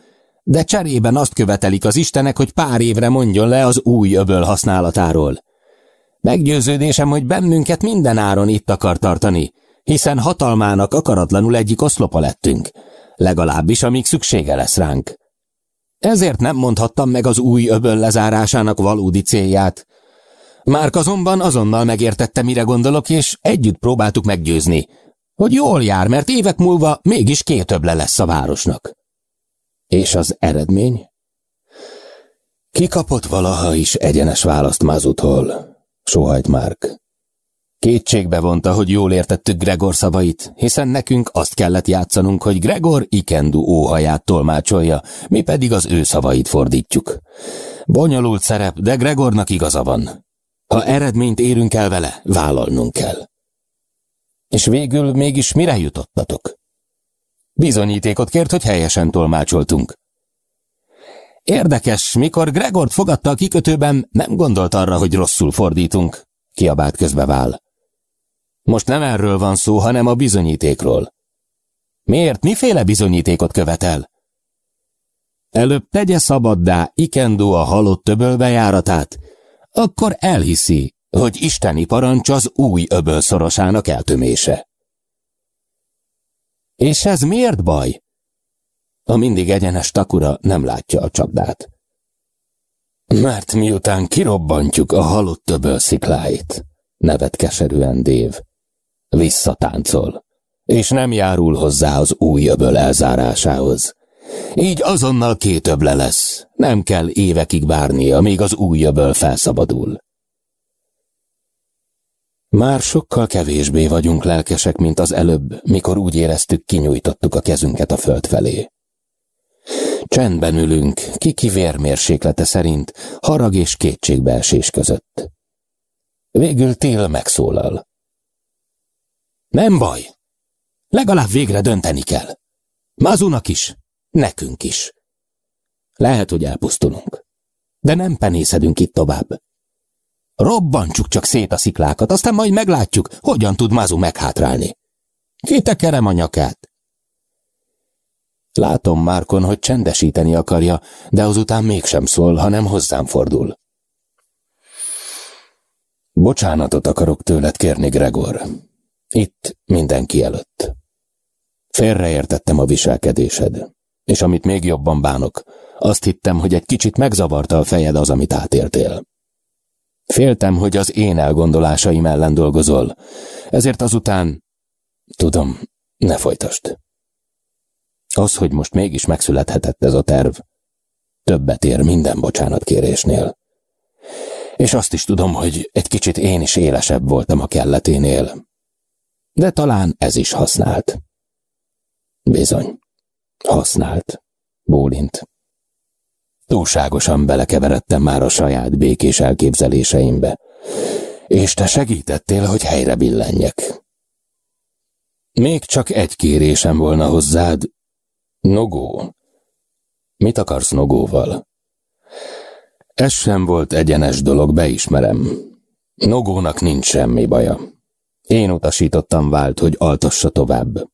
de cserében azt követelik az istenek, hogy pár évre mondjon le az új öböl használatáról. Meggyőződésem, hogy bennünket minden áron itt akar tartani, hiszen hatalmának akaratlanul egyik oszlopa lettünk, legalábbis amíg szüksége lesz ránk. Ezért nem mondhattam meg az új öböl lezárásának valódi célját. Márk azonban azonnal megértette, mire gondolok, és együtt próbáltuk meggyőzni, hogy jól jár, mert évek múlva mégis két öble lesz a városnak. És az eredmény? Kikapott valaha is egyenes választ Mazutól, sohajt Márk. Kétségbe vonta, hogy jól értettük Gregor szavait, hiszen nekünk azt kellett játszanunk, hogy Gregor Ikendu óhaját tolmácsolja, mi pedig az ő szavait fordítjuk. Bonyolult szerep, de Gregornak igaza van. Ha eredményt érünk el vele, vállalnunk kell. És végül mégis mire jutottatok? Bizonyítékot kért, hogy helyesen tolmácsoltunk. Érdekes, mikor Gregort fogadta a kikötőben, nem gondolt arra, hogy rosszul fordítunk, kiabált közbevál. Most nem erről van szó, hanem a bizonyítékról. Miért? Miféle bizonyítékot követel? Előbb tegye szabaddá Ikendó a halott töböl bejáratát, akkor elhiszi, hogy isteni parancs az új öböl szorosának eltömése. És ez miért baj? A mindig egyenes takura nem látja a csapdát. Mert miután kirobbantjuk a halott töböl szikláit, nevet keserűen Dév, visszatáncol, és nem járul hozzá az új öböl elzárásához. Így azonnal két öble lesz, nem kell évekig várnia, míg az új öböl felszabadul. Már sokkal kevésbé vagyunk lelkesek, mint az előbb, mikor úgy éreztük, kinyújtottuk a kezünket a föld felé. Csendben ülünk, kiki vérmérséklete szerint, harag és kétségbeesés között. Végül Tél megszólal. Nem baj. Legalább végre dönteni kell. Mazunak is, nekünk is. Lehet, hogy elpusztulunk. De nem penészedünk itt tovább. Robbantsuk csak szét a sziklákat, aztán majd meglátjuk, hogyan tud Mazu meghátrálni. Kitekerem a nyakát. Látom Márkon, hogy csendesíteni akarja, de azután mégsem szól, hanem hozzám fordul. Bocsánatot akarok tőled kérni, Gregor. Itt mindenki előtt. Félreértettem a viselkedésed, és amit még jobban bánok, azt hittem, hogy egy kicsit megzavarta a fejed az, amit átértél. Féltem, hogy az én elgondolásaim ellen dolgozol, ezért azután... Tudom, ne folytasd. Az, hogy most mégis megszülethetett ez a terv, többet ér minden bocsánatkérésnél. És azt is tudom, hogy egy kicsit én is élesebb voltam a kelleténél, de talán ez is használt. Bizony, használt, bólint. Túlságosan belekeveredtem már a saját békés elképzeléseimbe, és te segítettél, hogy helyre billenjek. Még csak egy kérésem volna hozzád. Nogó. Mit akarsz Nogóval? Ez sem volt egyenes dolog, beismerem. Nogónak nincs semmi baja. Én utasítottam vált, hogy altassa tovább.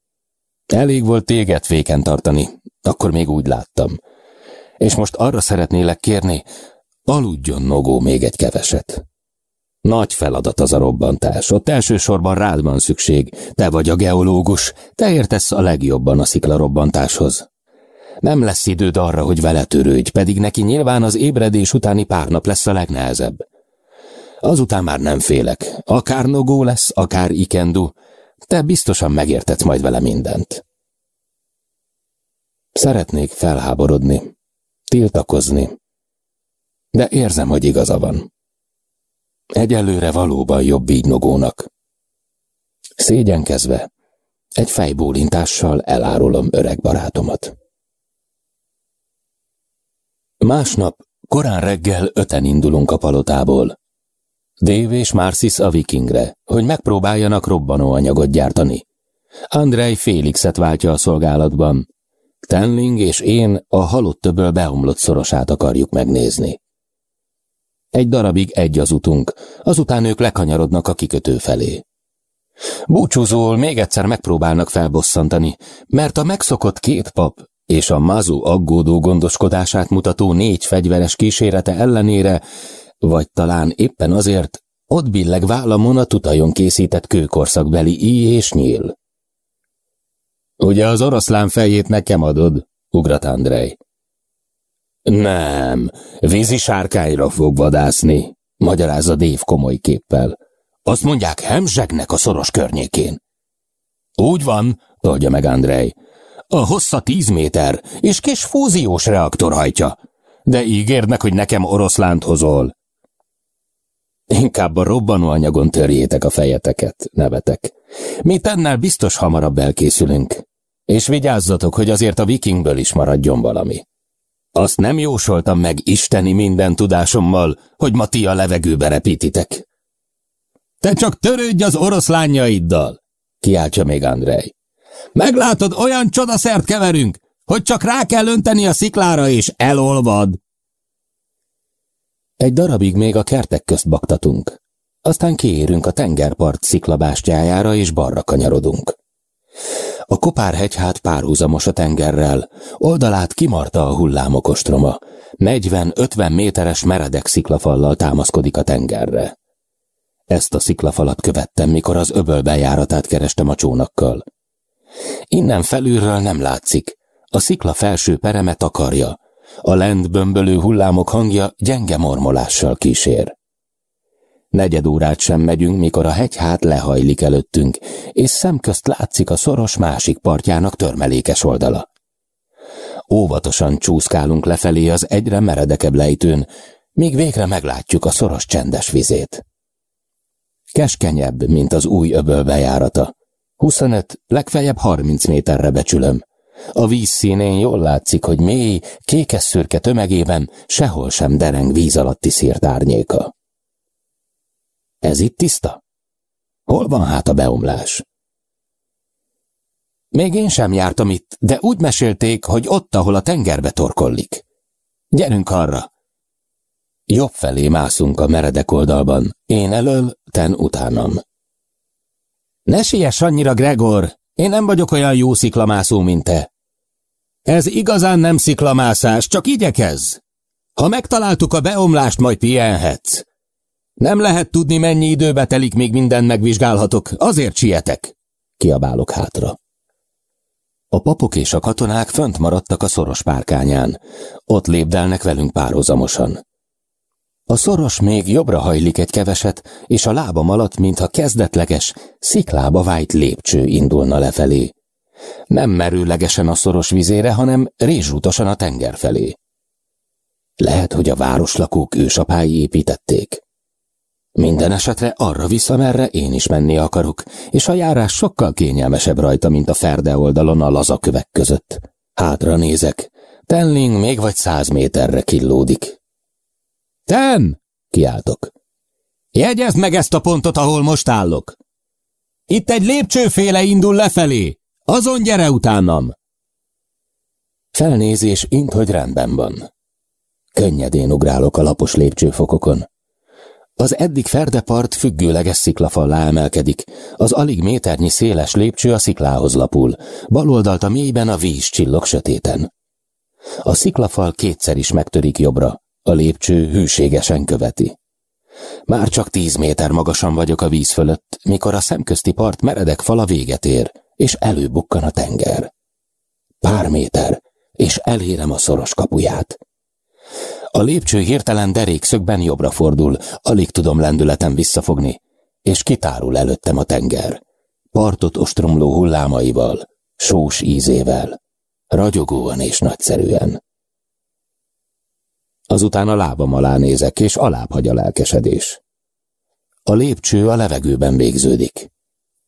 Elég volt téged féken tartani, akkor még úgy láttam. És most arra szeretnélek kérni, aludjon Nogó még egy keveset. Nagy feladat az a robbantás, ott elsősorban rád van szükség, te vagy a geológus, te értesz a legjobban a sziklarobbantáshoz. Nem lesz időd arra, hogy vele törődj, pedig neki nyilván az ébredés utáni pár nap lesz a legnehezebb. Azután már nem félek, akár Nogó lesz, akár Ikendu, te biztosan megértetsz majd vele mindent. Szeretnék felháborodni, tiltakozni, de érzem, hogy igaza van. Egyelőre valóban jobb így Nogónak. Szégyenkezve, egy fejbólintással elárulom öreg barátomat. Másnap, korán reggel öten indulunk a palotából. Dave és Marcis a vikingre, hogy megpróbáljanak robbanóanyagot gyártani. Andrei Félixet váltja a szolgálatban. Tenling és én a halott többől beomlott szorosát akarjuk megnézni. Egy darabig egy az utunk, azután ők lekanyarodnak a kikötő felé. Búcsúzól még egyszer megpróbálnak felbosszantani, mert a megszokott két pap és a mazu aggódó gondoskodását mutató négy fegyveres kísérete ellenére, vagy talán éppen azért, ott billeg vállamon a tutajon készített kőkorszakbeli íj és nyíl. Ugye az oroszlán fejét nekem adod, ugrat Andrej. Nem, vízi sárkányra fog vadászni, magyarázza Dév komoly képpel. Azt mondják hemzsegnek a szoros környékén. Úgy van, tolja meg Andrej. A hossza tíz méter, és kis fúziós reaktor hajtja. De ígérd meg, hogy nekem oroszlánt hozol. Inkább a robbanóanyagon törjétek a fejeteket, nevetek. Mi tennel biztos hamarabb elkészülünk. És vigyázzatok, hogy azért a vikingből is maradjon valami. Azt nem jósoltam meg isteni minden tudásommal, hogy ma ti a levegőbe repítitek. Te csak törődj az oroszlányaiddal, kiáltja még Andrej. Meglátod, olyan csodaszert keverünk, hogy csak rá kell önteni a sziklára, és elolvad. Egy darabig még a kertek közt baktatunk. Aztán kiérünk a tengerpart sziklabástyájára, és balra kanyarodunk. A kopárhegy hát párhuzamos a tengerrel, oldalát kimarta a hullámok ostroma, 40-50 méteres meredek sziklafallal támaszkodik a tengerre. Ezt a sziklafalat követtem, mikor az öböl bejáratát kerestem a csónakkal. Innen felülről nem látszik, a szikla felső pereme takarja, a lent bömbölő hullámok hangja gyenge mormolással kísér. Negyed órát sem megyünk, mikor a hegyhát lehajlik előttünk, és szemközt látszik a szoros másik partjának törmelékes oldala. Óvatosan csúszkálunk lefelé az egyre meredekebb lejtőn, míg végre meglátjuk a szoros csendes vizét. Keskenyebb, mint az új öböl bejárata. 25, legfeljebb 30 méterre becsülöm. A víz színén jól látszik, hogy mély, kékes-szürke tömegében sehol sem dereng víz alatti szírt árnyéka. Ez itt tiszta? Hol van hát a beomlás? Még én sem jártam itt, de úgy mesélték, hogy ott, ahol a tengerbe torkollik. Gyerünk arra! Jobb felé mászunk a meredek oldalban, én elől, ten utánam. Ne siess annyira, Gregor! Én nem vagyok olyan jó sziklamászó, mint te. Ez igazán nem sziklamászás, csak igyekez. Ha megtaláltuk a beomlást, majd pihenhetsz. Nem lehet tudni, mennyi időbe telik, még minden megvizsgálhatok, azért sietek. Kiabálok hátra. A papok és a katonák fönt maradtak a szoros párkányán. Ott lépdelnek velünk párhuzamosan. A szoros még jobbra hajlik egy keveset, és a lábam alatt, mintha kezdetleges, sziklába vájt lépcső indulna lefelé. Nem merőlegesen a szoros vizére, hanem rézsútosan a tenger felé. Lehet, hogy a városlakók ősapái építették. Minden esetre arra vissza, merre én is menni akarok, és a járás sokkal kényelmesebb rajta, mint a ferde oldalon a lazakövek között. Hátra nézek. Tenling még vagy száz méterre killódik. Ten! kiáltok. Jegyezd meg ezt a pontot, ahol most állok. Itt egy lépcsőféle indul lefelé. Azon gyere utánam. Felnézés int, hogy rendben van. Könnyedén ugrálok a lapos lépcsőfokokon. Az eddig ferdepart függőleges sziklafallá emelkedik, az alig méternyi széles lépcső a sziklához lapul, baloldalt a mélyben a víz csillog sötéten. A sziklafal kétszer is megtörik jobbra, a lépcső hűségesen követi. Már csak tíz méter magasan vagyok a víz fölött, mikor a szemközti part meredek fala véget ér, és előbukkan a tenger. Pár méter, és elérem a szoros kapuját. A lépcső hirtelen derékszögben jobbra fordul, alig tudom lendületem visszafogni, és kitárul előttem a tenger. Partot ostromló hullámaival, sós ízével, ragyogóan és nagyszerűen. Azután a lábam alá nézek, és alább hagy a lelkesedés. A lépcső a levegőben végződik.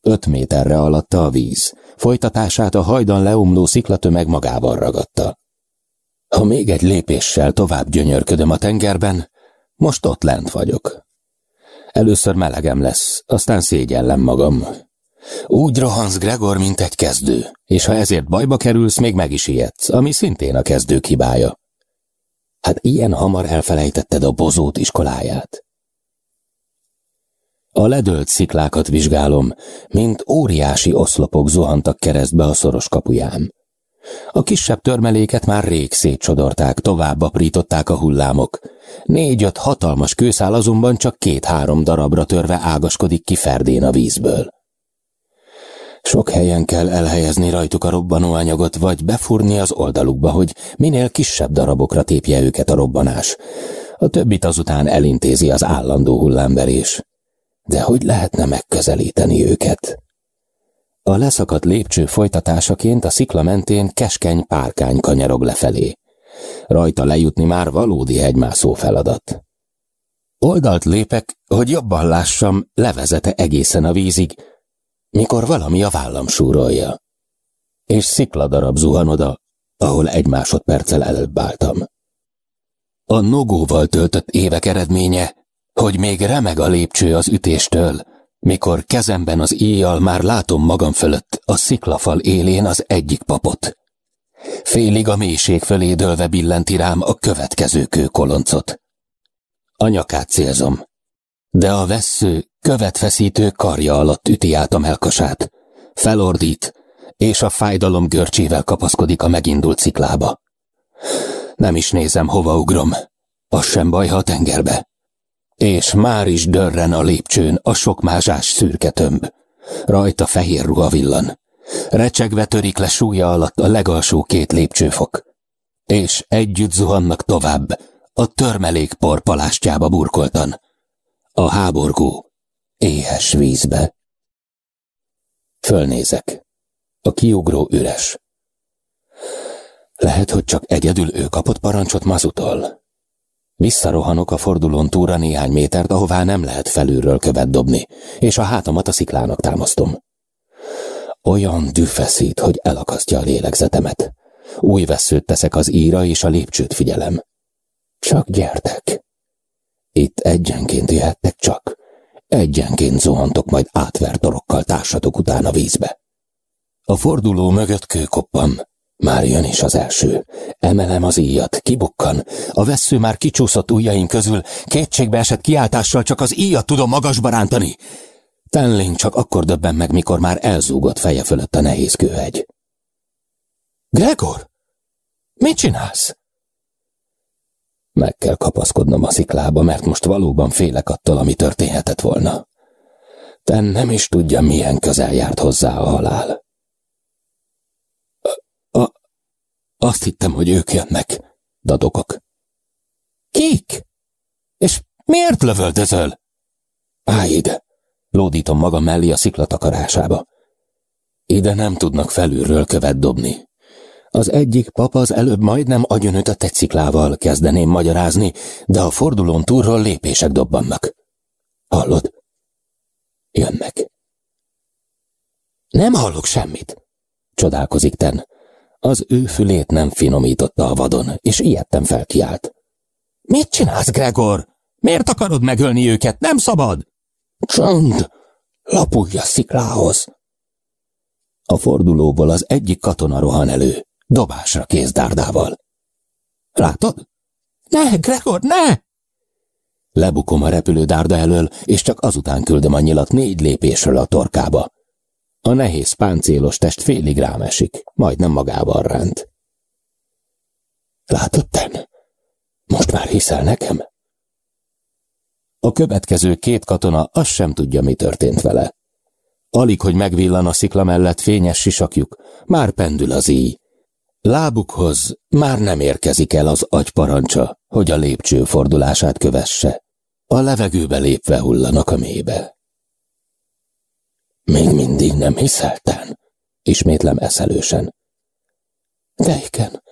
Öt méterre alatta a víz, folytatását a hajdan leomló sziklatömeg magával ragadta. Ha még egy lépéssel tovább gyönyörködöm a tengerben, most ott lent vagyok. Először melegem lesz, aztán szégyellem magam. Úgy rohansz, Gregor, mint egy kezdő, és ha ezért bajba kerülsz, még meg is ijedsz, ami szintén a kezdők hibája. Hát ilyen hamar elfelejtetted a bozót iskoláját. A ledölt sziklákat vizsgálom, mint óriási oszlopok zuhantak keresztbe a szoros kapujám. A kisebb törmeléket már rég szétcsodorták, tovább aprították a hullámok. Négy-öt hatalmas kőszál azonban csak két-három darabra törve ágaskodik ki ferdén a vízből. Sok helyen kell elhelyezni rajtuk a robbanóanyagot, vagy befúrni az oldalukba, hogy minél kisebb darabokra tépje őket a robbanás. A többit azután elintézi az állandó hullámverés. De hogy lehetne megközelíteni őket? A leszakadt lépcső folytatásaként a szikla mentén keskeny párkány kanyarog lefelé. Rajta lejutni már valódi hegymászó feladat. Oldalt lépek, hogy jobban lássam, levezete egészen a vízig, mikor valami a vállam súrolja. És szikladarab zuhan oda, ahol egy másodperccel előbb álltam. A nogóval töltött évek eredménye, hogy még remeg a lépcső az ütéstől, mikor kezemben az éjjal már látom magam fölött a sziklafal élén az egyik papot. Félig a mélység fölé dőlve billenti rám a következő kőkoloncot. A nyakát célzom, de a vessző követfeszítő karja alatt üti át a melkasát. Felordít, és a fájdalom görcsével kapaszkodik a megindult sziklába. Nem is nézem, hova ugrom. Az sem baj, ha a tengerbe. És már is dörren a lépcsőn a sok mázsás szürke tömb. Rajta fehér ruha villan. Recsegve törik le súlya alatt a legalsó két lépcsőfok. És együtt zuhannak tovább, a törmelék porpalástjába burkoltan. A háborgó éhes vízbe. Fölnézek. A kiugró üres. Lehet, hogy csak egyedül ő kapott parancsot mazutól. Visszarohanok a fordulón túra néhány métert, ahová nem lehet felülről követ dobni, és a hátamat a sziklának támasztom. Olyan düfeszít, hogy elakasztja a lélegzetemet. Új veszőt teszek az íra, és a lépcsőt figyelem. Csak gyertek! Itt egyenként jöhettek csak. Egyenként zuhantok majd átvert torokkal társatok után a vízbe. A forduló mögött kőkoppan. Már jön is az első. Emelem az íjat, kibukkan. A vessző már kicsúszott ujjaim közül, kétségbe esett kiáltással csak az íjat tudom magasba rántani. Tenling csak akkor döbben meg, mikor már elzúgott feje fölött a nehéz kőhegy. Gregor! Mit csinálsz? Meg kell kapaszkodnom a sziklába, mert most valóban félek attól, ami történhetett volna. Ten nem is tudja, milyen közel járt hozzá a halál. A, a, azt hittem, hogy ők jönnek, dadokok. Kik? És miért lövöldözöl? Állj ide, lódítom magam mellé a sziklatakarásába. Ide nem tudnak felülről követ dobni. Az egyik papa az előbb majdnem agyonütött egy sziklával, kezdeném magyarázni, de a fordulón túlról lépések dobbannak. Hallod? Jönnek. Nem hallok semmit, csodálkozik Ten. Az ő fülét nem finomította a vadon, és ilyetten felkiált. Mit csinálsz, Gregor? Miért akarod megölni őket? Nem szabad! Csönd! Lapulj a sziklához! A fordulóból az egyik katona rohan elő, dobásra kézdárdával. Látod? Ne, Gregor, ne! Lebukom a repülő dárda elől, és csak azután küldöm a nyilat négy lépésről a torkába. A nehéz páncélos test félig rám esik, majdnem magával ránt. Látod, Ten? Most már hiszel nekem? A következő két katona azt sem tudja, mi történt vele. Alig, hogy megvillan a szikla mellett fényes sisakjuk, már pendül az íj. Lábukhoz már nem érkezik el az agy parancsa, hogy a lépcső fordulását kövesse. A levegőbe lépve hullanak a mélybe. Még mindig nem hiszelten, ismétlem eszelősen. De igen,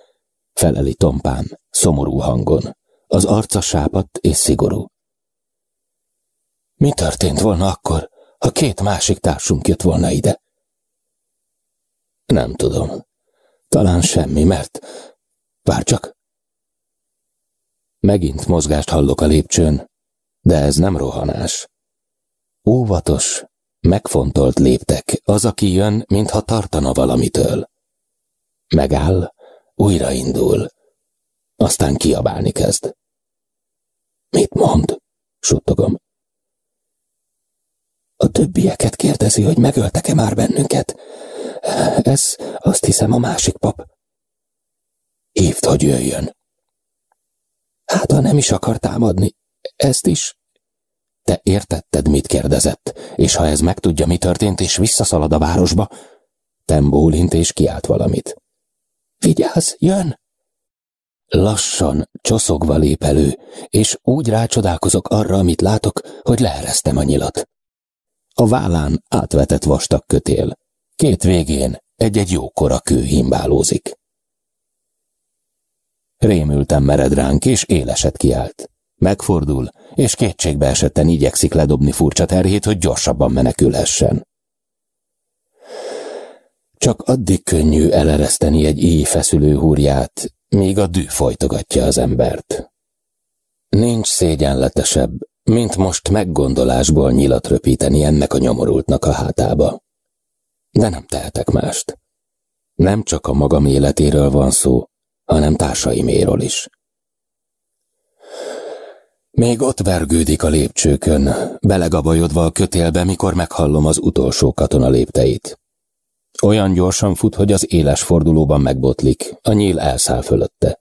feleli Tompán, szomorú hangon. Az arca sápadt és szigorú. Mi történt volna akkor, ha két másik társunk jött volna ide? Nem tudom. Talán semmi, mert... Vár csak. Megint mozgást hallok a lépcsőn, de ez nem rohanás. Óvatos, megfontolt léptek, az, aki jön, mintha tartana valamitől. Megáll, újraindul, aztán kiabálni kezd. Mit mond? suttogom. A többieket kérdezi, hogy megöltek-e már bennünket. *laughs* Ez azt hiszem a másik pap. Hívd, hogy jöjjön. Hát, ha nem is akar támadni, ezt is. Te értetted, mit kérdezett, és ha ez megtudja, mi történt, és visszaszalad a városba, Tem bólint és kiált valamit. Vigyázz, jön! Lassan, csoszogva lép elő, és úgy rácsodálkozok arra, amit látok, hogy leeresztem a nyilat. A vállán átvetett vastag kötél. Két végén egy-egy jókora kő himbálózik. Rémültem mered ránk, és éleset kiált. Megfordul, és kétségbe esetten igyekszik ledobni furcsa terhét, hogy gyorsabban menekülhessen. Csak addig könnyű elereszteni egy íj feszülő húrját, míg a dű folytogatja az embert. Nincs szégyenletesebb, mint most meggondolásból nyilat röpíteni ennek a nyomorultnak a hátába. De nem tehetek mást. Nem csak a magam életéről van szó, hanem társaiméről is. Még ott vergődik a lépcsőkön, belegabajodva a kötélbe, mikor meghallom az utolsó katona lépteit. Olyan gyorsan fut, hogy az éles fordulóban megbotlik, a nyíl elszáll fölötte.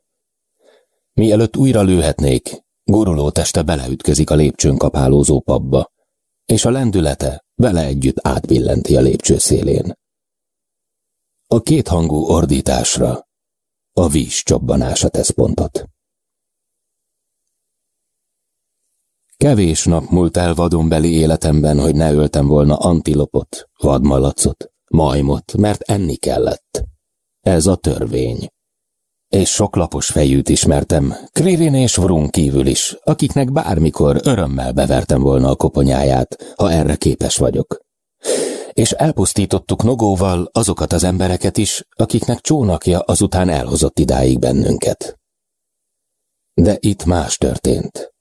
Mielőtt újra lőhetnék, guruló teste beleütközik a lépcsőn kapálózó pabba, és a lendülete vele együtt átbillenti a lépcső szélén. A kéthangú ordításra a víz csobbanása tesz pontot. Kevés nap múlt el vadonbeli életemben, hogy ne öltem volna antilopot, vadmalacot, majmot, mert enni kellett. Ez a törvény. És sok lapos fejűt ismertem, Kririn és Vrun kívül is, akiknek bármikor örömmel bevertem volna a koponyáját, ha erre képes vagyok. És elpusztítottuk Nogóval azokat az embereket is, akiknek csónakja azután elhozott idáig bennünket. De itt más történt.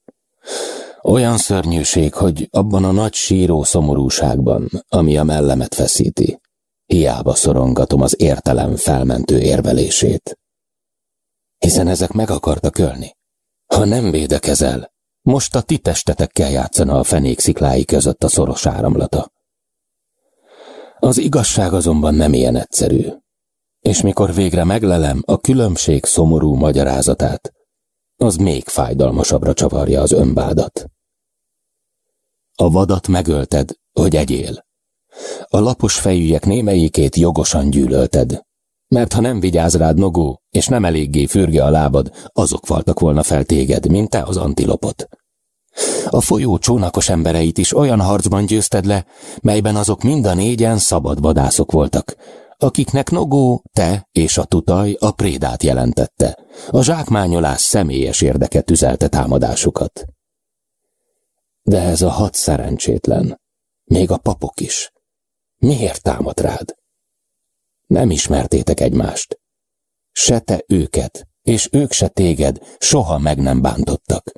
Olyan szörnyűség, hogy abban a nagy síró szomorúságban, ami a mellemet feszíti, hiába szorongatom az értelem felmentő érvelését. Hiszen ezek meg akartak ölni. Ha nem védekezel, most a ti testetekkel játszana a fenék sziklái között a szoros áramlata. Az igazság azonban nem ilyen egyszerű, és mikor végre meglelem a különbség szomorú magyarázatát, az még fájdalmasabbra csavarja az önbádat. A vadat megölted, hogy egyél. A lapos fejűek némelyikét jogosan gyűlölted, mert ha nem vigyáz rád nogó, és nem eléggé fürge a lábad, azok faltak volna fel téged, mint te az antilopot. A folyó csónakos embereit is olyan harcban győzted le, melyben azok mind a négyen szabad vadászok voltak, akiknek Nogó, te és a tutaj a prédát jelentette. A zsákmányolás személyes érdeket tüzelte támadásukat. De ez a hat szerencsétlen, még a papok is. Miért támad rád? Nem ismertétek egymást. Se te őket, és ők se téged soha meg nem bántottak.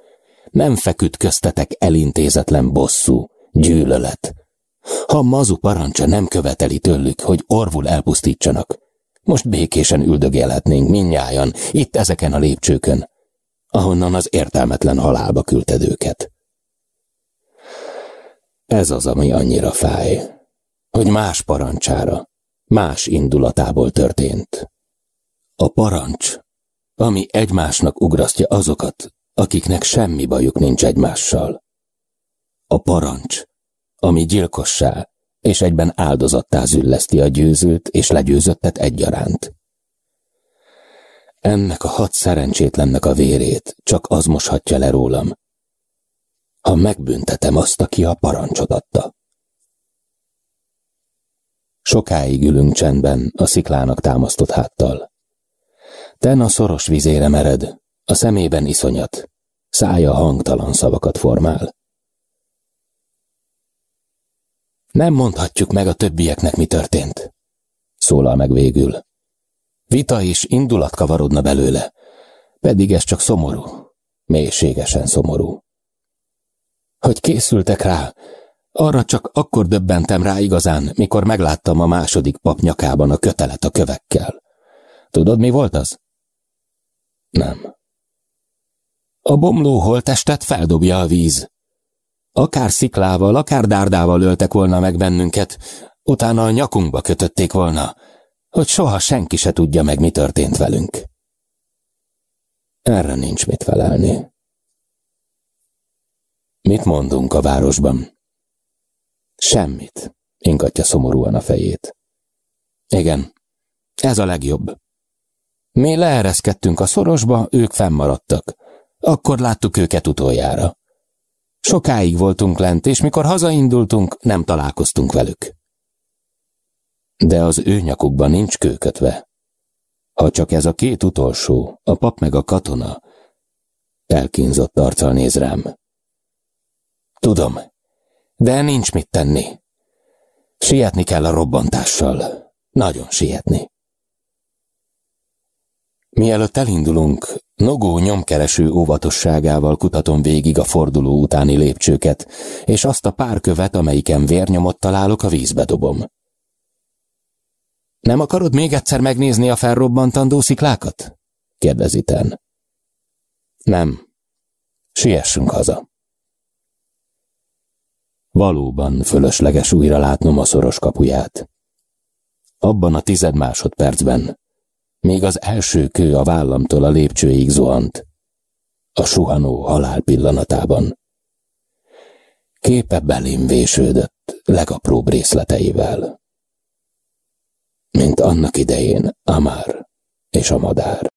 Nem feküdt köztetek elintézetlen bosszú, gyűlölet. Ha mazu parancsa nem követeli tőlük, hogy orvul elpusztítsanak, most békésen üldögélhetnénk minnyájan, itt ezeken a lépcsőkön, ahonnan az értelmetlen halálba küldted őket. Ez az, ami annyira fáj, hogy más parancsára, más indulatából történt. A parancs, ami egymásnak ugrasztja azokat, akiknek semmi bajuk nincs egymással. A parancs, ami gyilkossá és egyben áldozattá zülleszti a győzőt és legyőzöttet egyaránt. Ennek a hat szerencsétlennek a vérét csak az moshatja le rólam, ha megbüntetem azt, aki a parancsot adta. Sokáig ülünk csendben, a sziklának támasztott háttal. Ten a szoros vizére mered, a szemében iszonyat, szája hangtalan szavakat formál. Nem mondhatjuk meg a többieknek, mi történt, szólal meg végül. Vita és indulat kavarodna belőle, pedig ez csak szomorú, mélységesen szomorú. Hogy készültek rá, arra csak akkor döbbentem rá igazán, mikor megláttam a második pap nyakában a kötelet a kövekkel. Tudod, mi volt az? Nem. A bomló holtestet feldobja a víz. Akár sziklával, akár dárdával öltek volna meg bennünket, utána a nyakunkba kötötték volna, hogy soha senki se tudja meg, mi történt velünk. Erre nincs mit felelni. Mit mondunk a városban? Semmit, ingatja szomorúan a fejét. Igen, ez a legjobb. Mi leereszkedtünk a szorosba, ők fennmaradtak. Akkor láttuk őket utoljára. Sokáig voltunk lent, és mikor hazaindultunk, nem találkoztunk velük. De az ő nyakukban nincs kőkötve. Ha csak ez a két utolsó, a pap meg a katona, elkínzott arccal néz rám. Tudom, de nincs mit tenni. Sietni kell a robbantással. Nagyon sietni. Mielőtt elindulunk, Nogó nyomkereső óvatosságával kutatom végig a forduló utáni lépcsőket, és azt a pár követ, amelyiken vérnyomot találok, a vízbe dobom. Nem akarod még egyszer megnézni a felrobbantandó sziklákat? kérdezi Ten. Nem. Siessünk haza. Valóban fölösleges újra látnom a szoros kapuját. Abban a tized másodpercben, még az első kő a vállamtól a lépcsőig zuhant, a suhanó halál pillanatában. Képe belém vésődött legapróbb részleteivel, mint annak idején Amár és a madár.